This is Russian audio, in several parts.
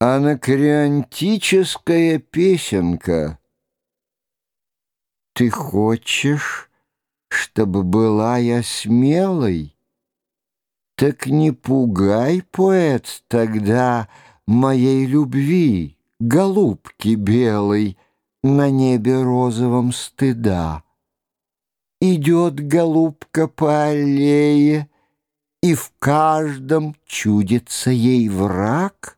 Анакреонтическая песенка. Ты хочешь, чтобы была я смелой? Так не пугай, поэт, тогда моей любви, голубки белой, на небе розовом стыда. Идет голубка по аллее, и в каждом чудится ей враг.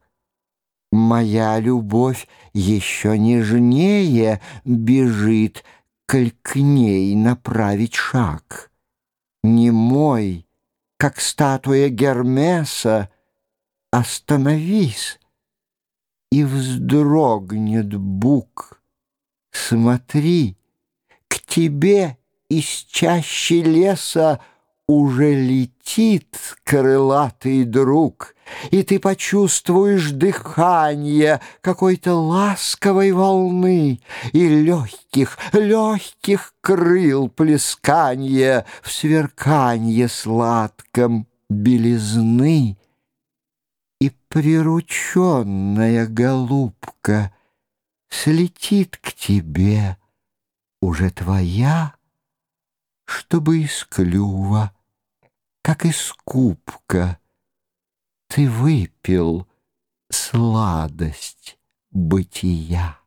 Моя любовь еще нежнее бежит, коль к ней направить шаг. Не мой, как статуя Гермеса, Остановись, и вздрогнет бук. Смотри, к тебе из чащи леса уже летит крылатый друг, И ты почувствуешь дыхание какой-то ласковой волны И легких, легких крыл плесканье В сверканье сладком белизны. И прирученная голубка Слетит к тебе, уже твоя, Чтобы из клюва как из кубка, Ты выпил сладость бытия.